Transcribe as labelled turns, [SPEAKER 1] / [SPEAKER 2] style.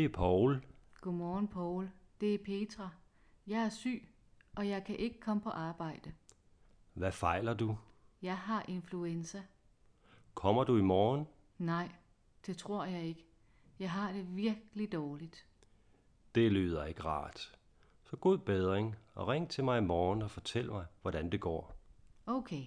[SPEAKER 1] Det er Paul.
[SPEAKER 2] Godmorgen, Paul. Det er Petra. Jeg er syg, og jeg kan ikke komme på arbejde.
[SPEAKER 1] Hvad fejler du?
[SPEAKER 2] Jeg har influenza.
[SPEAKER 1] Kommer du i morgen?
[SPEAKER 2] Nej, det tror jeg ikke. Jeg har det virkelig dårligt.
[SPEAKER 1] Det lyder ikke rart. Så god bedring, og ring til mig i morgen og fortæl mig, hvordan det går.
[SPEAKER 2] Okay.